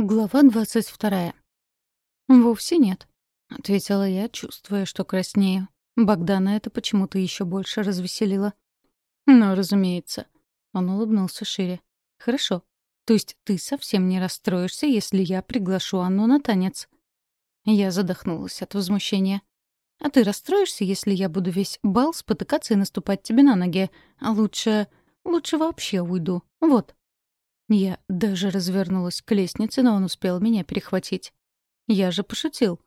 Глава двадцать вторая. «Вовсе нет», — ответила я, чувствуя, что краснею. Богдана это почему-то еще больше развеселило. «Ну, разумеется». Он улыбнулся шире. «Хорошо. То есть ты совсем не расстроишься, если я приглашу Анну на танец?» Я задохнулась от возмущения. «А ты расстроишься, если я буду весь бал спотыкаться и наступать тебе на ноги? А лучше... лучше вообще уйду. Вот». Я даже развернулась к лестнице, но он успел меня перехватить. Я же пошутил.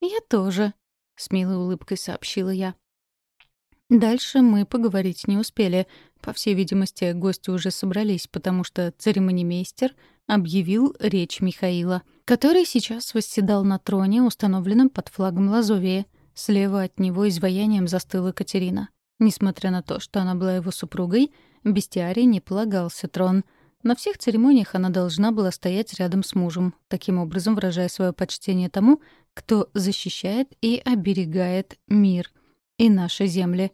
«Я тоже», — с милой улыбкой сообщила я. Дальше мы поговорить не успели. По всей видимости, гости уже собрались, потому что церемонимейстер объявил речь Михаила, который сейчас восседал на троне, установленном под флагом Лазовии. Слева от него изваянием застыла Катерина. Несмотря на то, что она была его супругой, бестиарий не полагался трон — на всех церемониях она должна была стоять рядом с мужем, таким образом выражая свое почтение тому, кто защищает и оберегает мир и наши земли.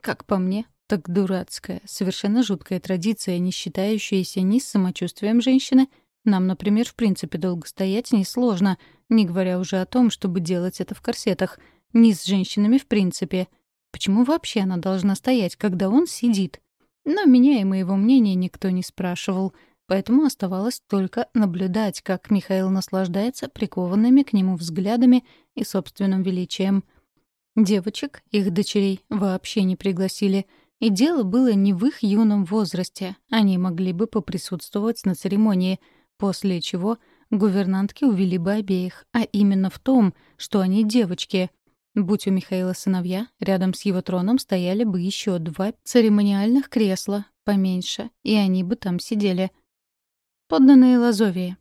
Как по мне, так дурацкая, совершенно жуткая традиция, не считающаяся ни с самочувствием женщины. Нам, например, в принципе долго стоять несложно, не говоря уже о том, чтобы делать это в корсетах, ни с женщинами в принципе. Почему вообще она должна стоять, когда он сидит? Но меня и моего мнения никто не спрашивал, поэтому оставалось только наблюдать, как Михаил наслаждается прикованными к нему взглядами и собственным величием. Девочек, их дочерей, вообще не пригласили, и дело было не в их юном возрасте. Они могли бы поприсутствовать на церемонии, после чего гувернантки увели бы обеих, а именно в том, что они девочки — Будь у Михаила сыновья, рядом с его троном стояли бы еще два церемониальных кресла, поменьше, и они бы там сидели. Подданные Лазовии.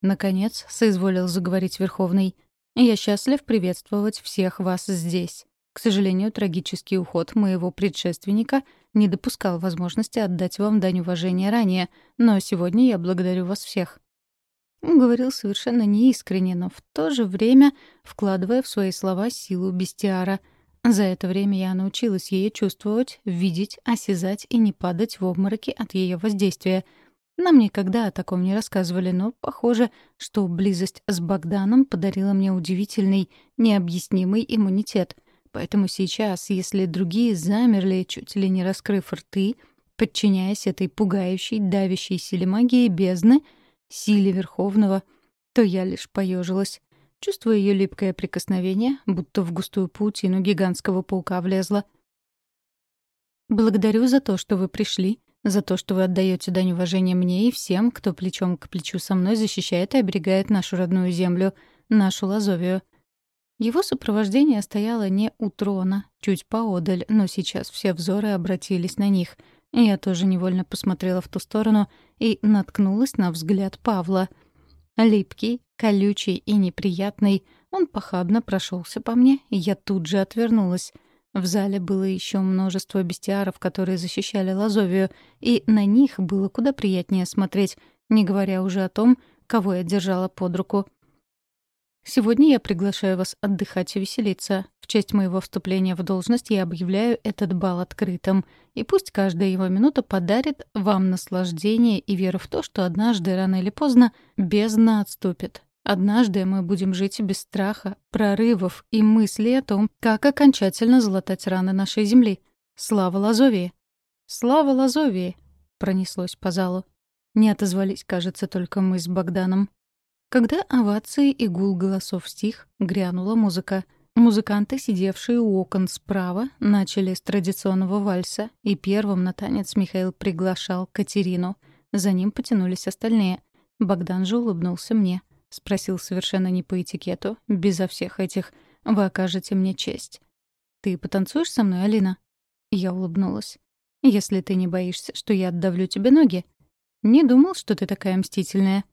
Наконец, соизволил заговорить Верховный. «Я счастлив приветствовать всех вас здесь. К сожалению, трагический уход моего предшественника не допускал возможности отдать вам дань уважения ранее, но сегодня я благодарю вас всех. Он говорил совершенно неискренне, но в то же время вкладывая в свои слова силу бестиара. За это время я научилась ее чувствовать, видеть, осязать и не падать в обмороки от ее воздействия. Нам никогда о таком не рассказывали, но похоже, что близость с Богданом подарила мне удивительный, необъяснимый иммунитет. Поэтому сейчас, если другие замерли, чуть ли не раскрыв рты, подчиняясь этой пугающей, давящей силе магии бездны — силе Верховного, то я лишь поежилась. Чувствуя ее липкое прикосновение, будто в густую паутину гигантского паука влезла. «Благодарю за то, что вы пришли, за то, что вы отдаете дань уважения мне и всем, кто плечом к плечу со мной защищает и оберегает нашу родную землю, нашу Лазовию». Его сопровождение стояло не у трона, чуть поодаль, но сейчас все взоры обратились на них — я тоже невольно посмотрела в ту сторону и наткнулась на взгляд Павла. Липкий, колючий и неприятный, он похабно прошелся по мне, и я тут же отвернулась. В зале было еще множество бестиаров, которые защищали Лазовию, и на них было куда приятнее смотреть, не говоря уже о том, кого я держала под руку. Сегодня я приглашаю вас отдыхать и веселиться. В честь моего вступления в должность я объявляю этот бал открытым. И пусть каждая его минута подарит вам наслаждение и веру в то, что однажды, рано или поздно, бездна отступит. Однажды мы будем жить без страха, прорывов и мыслей о том, как окончательно залатать раны нашей земли. Слава Лазовии! Слава Лазовии! Пронеслось по залу. Не отозвались, кажется, только мы с Богданом. Когда овации и гул голосов стих, грянула музыка. Музыканты, сидевшие у окон справа, начали с традиционного вальса, и первым на танец Михаил приглашал Катерину. За ним потянулись остальные. Богдан же улыбнулся мне. Спросил совершенно не по этикету, безо всех этих «Вы окажете мне честь». «Ты потанцуешь со мной, Алина?» Я улыбнулась. «Если ты не боишься, что я отдавлю тебе ноги». «Не думал, что ты такая мстительная».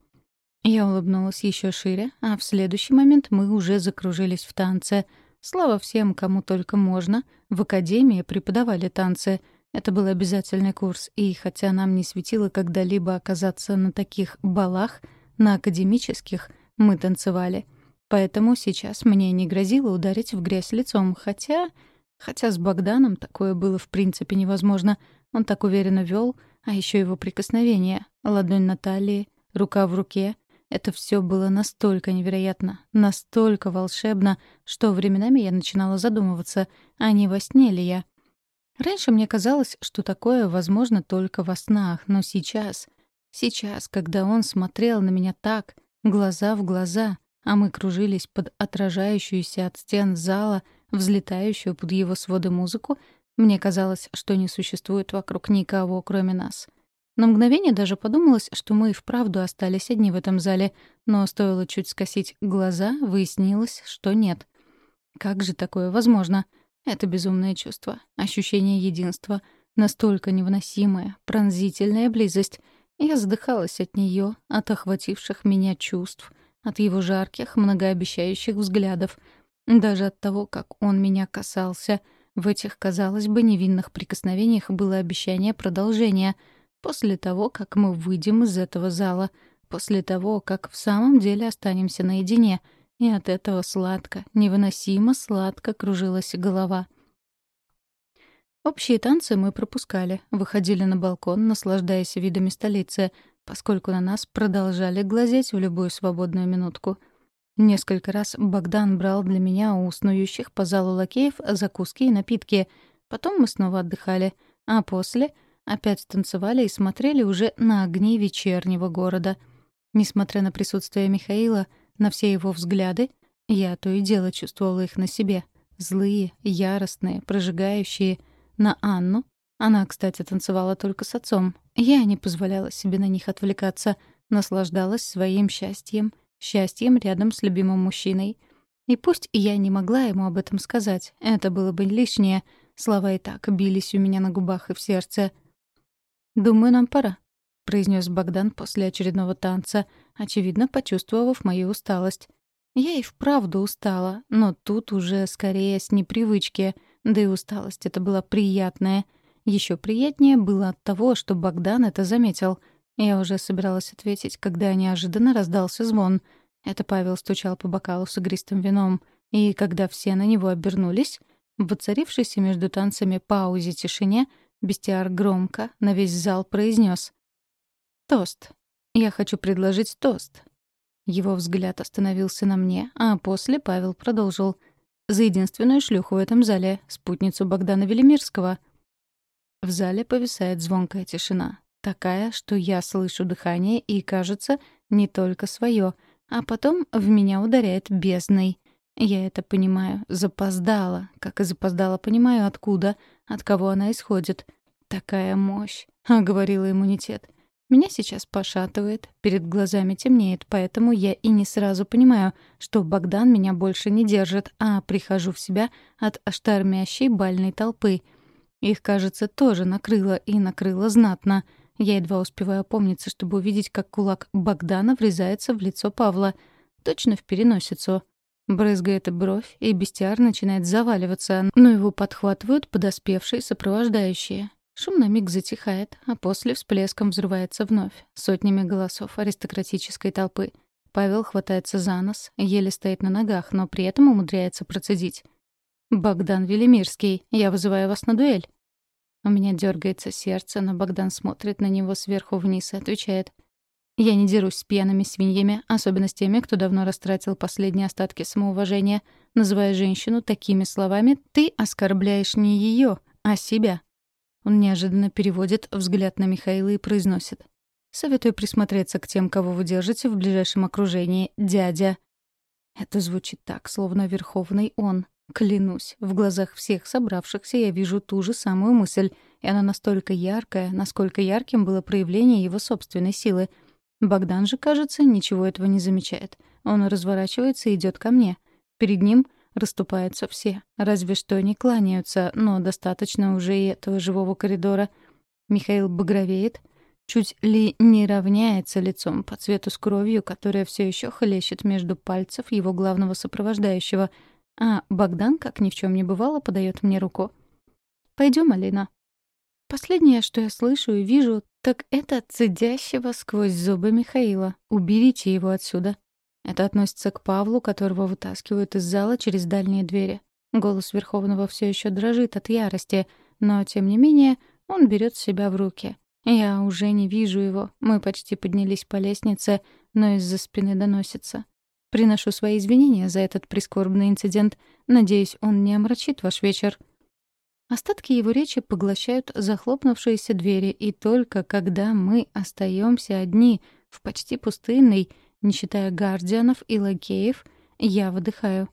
Я улыбнулась еще шире, а в следующий момент мы уже закружились в танце. Слава всем, кому только можно. В академии преподавали танцы. Это был обязательный курс, и хотя нам не светило когда-либо оказаться на таких балах, на академических, мы танцевали. Поэтому сейчас мне не грозило ударить в грязь лицом, хотя... Хотя с Богданом такое было в принципе невозможно. Он так уверенно вел, а еще его прикосновение, ладонь на талии, рука в руке — Это все было настолько невероятно, настолько волшебно, что временами я начинала задумываться, а не во сне ли я. Раньше мне казалось, что такое возможно только во снах, но сейчас... Сейчас, когда он смотрел на меня так, глаза в глаза, а мы кружились под отражающуюся от стен зала, взлетающую под его своды музыку, мне казалось, что не существует вокруг никого, кроме нас. На мгновение даже подумалось, что мы и вправду остались одни в этом зале, но стоило чуть скосить глаза, выяснилось, что нет. Как же такое возможно? Это безумное чувство, ощущение единства, настолько невыносимая, пронзительная близость. Я задыхалась от нее, от охвативших меня чувств, от его жарких, многообещающих взглядов, даже от того, как он меня касался. В этих, казалось бы, невинных прикосновениях было обещание продолжения после того, как мы выйдем из этого зала, после того, как в самом деле останемся наедине, и от этого сладко, невыносимо сладко кружилась голова. Общие танцы мы пропускали, выходили на балкон, наслаждаясь видами столицы — поскольку на нас продолжали глазеть в любую свободную минутку. Несколько раз Богдан брал для меня у снующих по залу лакеев закуски и напитки. Потом мы снова отдыхали, а после опять танцевали и смотрели уже на огни вечернего города. Несмотря на присутствие Михаила, на все его взгляды, я то и дело чувствовала их на себе. Злые, яростные, прожигающие. На Анну она, кстати, танцевала только с отцом. Я не позволяла себе на них отвлекаться, наслаждалась своим счастьем, счастьем рядом с любимым мужчиной. И пусть я не могла ему об этом сказать, это было бы лишнее, слова и так бились у меня на губах и в сердце. «Думаю, нам пора», — произнес Богдан после очередного танца, очевидно, почувствовав мою усталость. Я и вправду устала, но тут уже скорее с непривычки, да и усталость это была приятная — еще приятнее было от того, что Богдан это заметил. Я уже собиралась ответить, когда неожиданно раздался звон. Это Павел стучал по бокалу с игристым вином. И когда все на него обернулись, в воцарившейся между танцами паузе тишине Бестиар громко на весь зал произнес: «Тост. Я хочу предложить тост». Его взгляд остановился на мне, а после Павел продолжил. «За единственную шлюху в этом зале, спутницу Богдана Велимирского». В зале повисает звонкая тишина. Такая, что я слышу дыхание и, кажется, не только свое, а потом в меня ударяет бездной. Я это понимаю, запоздала, как и запоздала понимаю, откуда, от кого она исходит. Такая мощь, а говорила иммунитет. Меня сейчас пошатывает, перед глазами темнеет, поэтому я и не сразу понимаю, что Богдан меня больше не держит, а прихожу в себя от штормящей бальной толпы — их, кажется, тоже накрыло, и накрыло знатно. Я едва успеваю опомниться, чтобы увидеть, как кулак Богдана врезается в лицо Павла. Точно в переносицу. Брызгает бровь, и бестиар начинает заваливаться, но его подхватывают подоспевшие сопровождающие. Шум на миг затихает, а после всплеском взрывается вновь, сотнями голосов аристократической толпы. Павел хватается за нос, еле стоит на ногах, но при этом умудряется процедить. «Богдан Велимирский, я вызываю вас на дуэль». У меня дергается сердце, но Богдан смотрит на него сверху вниз и отвечает. «Я не дерусь с пьяными свиньями, особенно с теми, кто давно растратил последние остатки самоуважения. Называя женщину такими словами, ты оскорбляешь не ее, а себя». Он неожиданно переводит взгляд на Михаила и произносит. «Советую присмотреться к тем, кого вы держите в ближайшем окружении, дядя». Это звучит так, словно верховный он, Клянусь, в глазах всех собравшихся я вижу ту же самую мысль, и она настолько яркая, насколько ярким было проявление его собственной силы. Богдан же, кажется, ничего этого не замечает. Он разворачивается и идет ко мне. Перед ним расступаются все, разве что не кланяются, но достаточно уже и этого живого коридора. Михаил багровеет, чуть ли не равняется лицом по цвету с кровью, которая все еще хлещет между пальцев его главного сопровождающего — а Богдан, как ни в чем не бывало, подает мне руку. Пойдем, Алина. Последнее, что я слышу и вижу, так это цедящего сквозь зубы Михаила. Уберите его отсюда. Это относится к Павлу, которого вытаскивают из зала через дальние двери. Голос Верховного все еще дрожит от ярости, но, тем не менее, он берет себя в руки. Я уже не вижу его. Мы почти поднялись по лестнице, но из-за спины доносится. Приношу свои извинения за этот прискорбный инцидент. Надеюсь, он не омрачит ваш вечер. Остатки его речи поглощают захлопнувшиеся двери, и только когда мы остаемся одни в почти пустынной, не считая гардианов и лакеев, я выдыхаю.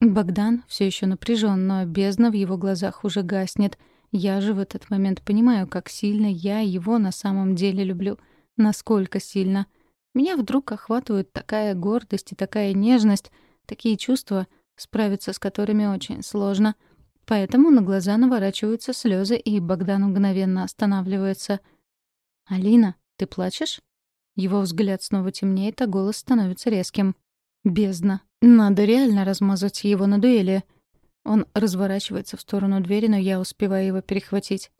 Богдан все еще напряжен, но бездна в его глазах уже гаснет. Я же в этот момент понимаю, как сильно я его на самом деле люблю. Насколько сильно. Меня вдруг охватывает такая гордость и такая нежность, такие чувства, справиться с которыми очень сложно — Поэтому на глаза наворачиваются слезы, и Богдан мгновенно останавливается. «Алина, ты плачешь?» Его взгляд снова темнеет, а голос становится резким. «Бездна. Надо реально размазать его на дуэли». Он разворачивается в сторону двери, но я успеваю его перехватить.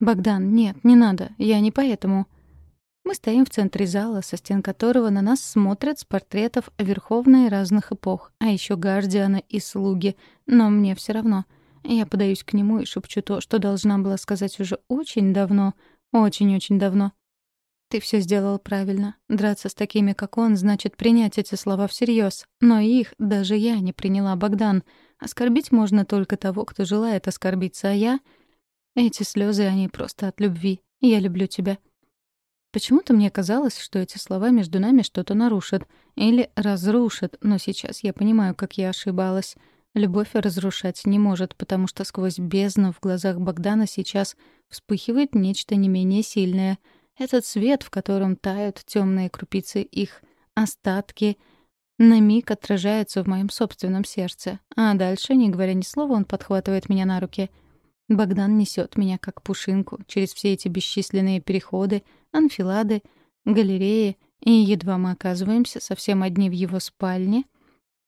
«Богдан, нет, не надо. Я не поэтому». Мы стоим в центре зала, со стен которого на нас смотрят с портретов верховные разных эпох, а еще гардианы и слуги, но мне все равно — я подаюсь к нему и шепчу то, что должна была сказать уже очень давно, очень-очень давно. Ты все сделал правильно. Драться с такими, как он, значит принять эти слова всерьез. Но их даже я не приняла, Богдан. Оскорбить можно только того, кто желает оскорбиться, а я... Эти слезы, они просто от любви. Я люблю тебя. Почему-то мне казалось, что эти слова между нами что-то нарушат или разрушат, но сейчас я понимаю, как я ошибалась. Любовь разрушать не может, потому что сквозь бездну в глазах Богдана сейчас вспыхивает нечто не менее сильное. Этот свет, в котором тают темные крупицы их остатки, на миг отражается в моем собственном сердце. А дальше, не говоря ни слова, он подхватывает меня на руки. Богдан несет меня как пушинку через все эти бесчисленные переходы, анфилады, галереи, и едва мы оказываемся совсем одни в его спальне —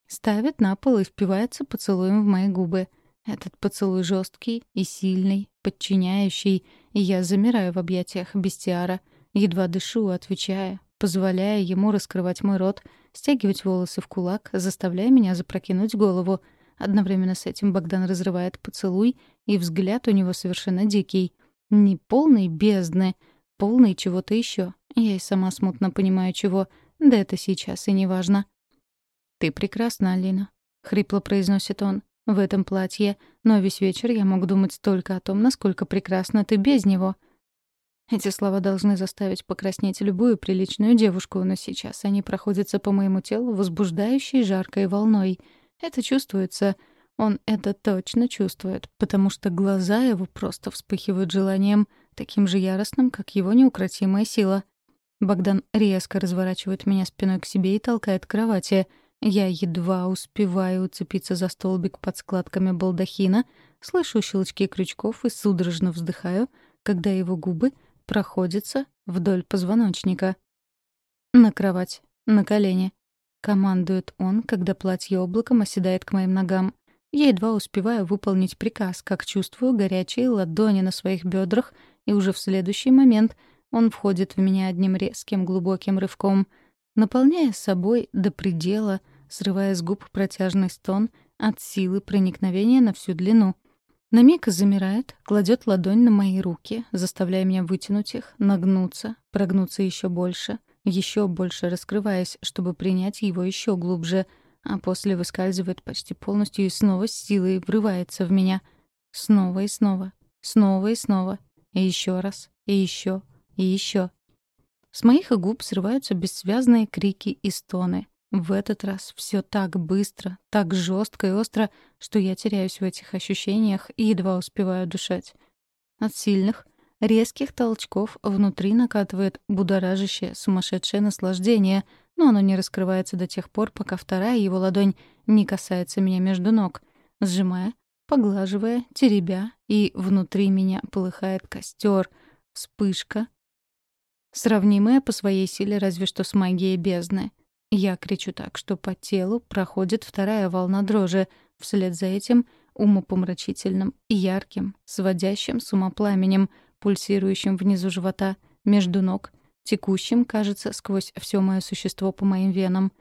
Ставит на пол и впивается поцелуем в мои губы. Этот поцелуй жесткий и сильный, подчиняющий, и я замираю в объятиях бестиара, едва дышу, отвечая, позволяя ему раскрывать мой рот, стягивать волосы в кулак, заставляя меня запрокинуть голову. Одновременно с этим Богдан разрывает поцелуй, и взгляд у него совершенно дикий. Не полный бездны, полный чего-то еще. Я и сама смутно понимаю, чего. Да это сейчас и не важно. «Ты прекрасна, Алина», — хрипло произносит он. «В этом платье, но весь вечер я мог думать только о том, насколько прекрасна ты без него». Эти слова должны заставить покраснеть любую приличную девушку, но сейчас они проходятся по моему телу возбуждающей жаркой волной. Это чувствуется. Он это точно чувствует, потому что глаза его просто вспыхивают желанием, таким же яростным, как его неукротимая сила. Богдан резко разворачивает меня спиной к себе и толкает к кровати — я едва успеваю уцепиться за столбик под складками балдахина, слышу щелчки крючков и судорожно вздыхаю, когда его губы проходятся вдоль позвоночника. «На кровать, на колени», — командует он, когда платье облаком оседает к моим ногам. Я едва успеваю выполнить приказ, как чувствую горячие ладони на своих бедрах, и уже в следующий момент он входит в меня одним резким глубоким рывком — наполняя собой до предела, срывая с губ протяжный стон от силы проникновения на всю длину. На миг замирает, кладет ладонь на мои руки, заставляя меня вытянуть их, нагнуться, прогнуться еще больше, еще больше раскрываясь, чтобы принять его еще глубже, а после выскальзывает почти полностью и снова с силой врывается в меня. Снова и снова, снова и снова, и еще раз, и еще, и еще. С моих губ срываются бессвязные крики и стоны. В этот раз все так быстро, так жестко и остро, что я теряюсь в этих ощущениях и едва успеваю дышать. От сильных, резких толчков внутри накатывает будоражащее, сумасшедшее наслаждение, но оно не раскрывается до тех пор, пока вторая его ладонь не касается меня между ног, сжимая, поглаживая, теребя, и внутри меня полыхает костер, вспышка, сравнимая по своей силе разве что с магией бездны. Я кричу так, что по телу проходит вторая волна дрожи, вслед за этим умопомрачительным и ярким, сводящим с ума пламенем, пульсирующим внизу живота, между ног, текущим, кажется, сквозь все мое существо по моим венам.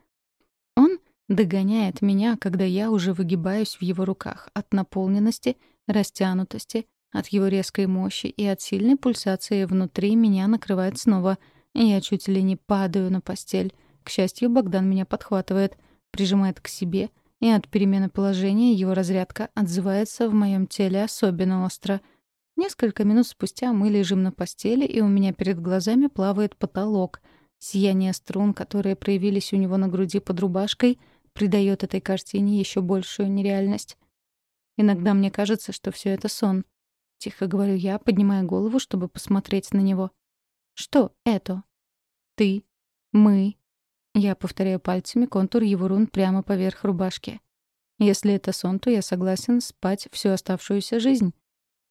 Он догоняет меня, когда я уже выгибаюсь в его руках от наполненности, растянутости, От его резкой мощи и от сильной пульсации внутри меня накрывает снова. Я чуть ли не падаю на постель. К счастью, Богдан меня подхватывает, прижимает к себе, и от перемены положения его разрядка отзывается в моем теле особенно остро. Несколько минут спустя мы лежим на постели, и у меня перед глазами плавает потолок. Сияние струн, которые проявились у него на груди под рубашкой, придает этой картине еще большую нереальность. Иногда мне кажется, что все это сон. — тихо говорю я, поднимая голову, чтобы посмотреть на него. «Что это?» «Ты. Мы». Я повторяю пальцами контур его рун прямо поверх рубашки. «Если это сон, то я согласен спать всю оставшуюся жизнь».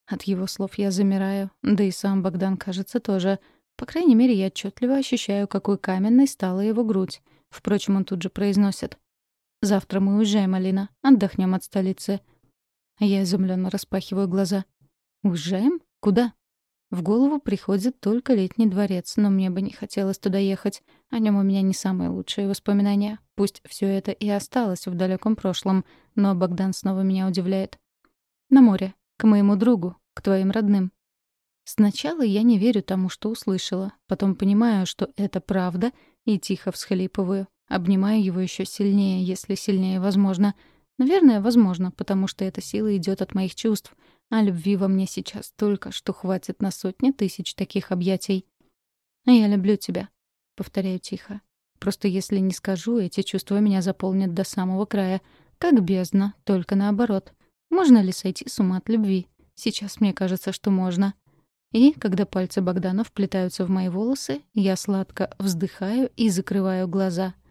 От его слов я замираю, да и сам Богдан, кажется, тоже. По крайней мере, я отчетливо ощущаю, какой каменной стала его грудь. Впрочем, он тут же произносит. «Завтра мы уезжаем, Алина. Отдохнем от столицы». Я изумленно распахиваю глаза. «Уезжаем? Куда?» В голову приходит только летний дворец, но мне бы не хотелось туда ехать. О нем у меня не самые лучшие воспоминания. Пусть все это и осталось в далеком прошлом, но Богдан снова меня удивляет. На море, к моему другу, к твоим родным. Сначала я не верю тому, что услышала, потом понимаю, что это правда, и тихо всхлипываю. Обнимаю его еще сильнее, если сильнее возможно. Наверное, возможно, потому что эта сила идет от моих чувств — а любви во мне сейчас столько, что хватит на сотни тысяч таких объятий. «Я люблю тебя», — повторяю тихо. «Просто если не скажу, эти чувства меня заполнят до самого края. Как бездна, только наоборот. Можно ли сойти с ума от любви? Сейчас мне кажется, что можно». И, когда пальцы Богдана вплетаются в мои волосы, я сладко вздыхаю и закрываю глаза —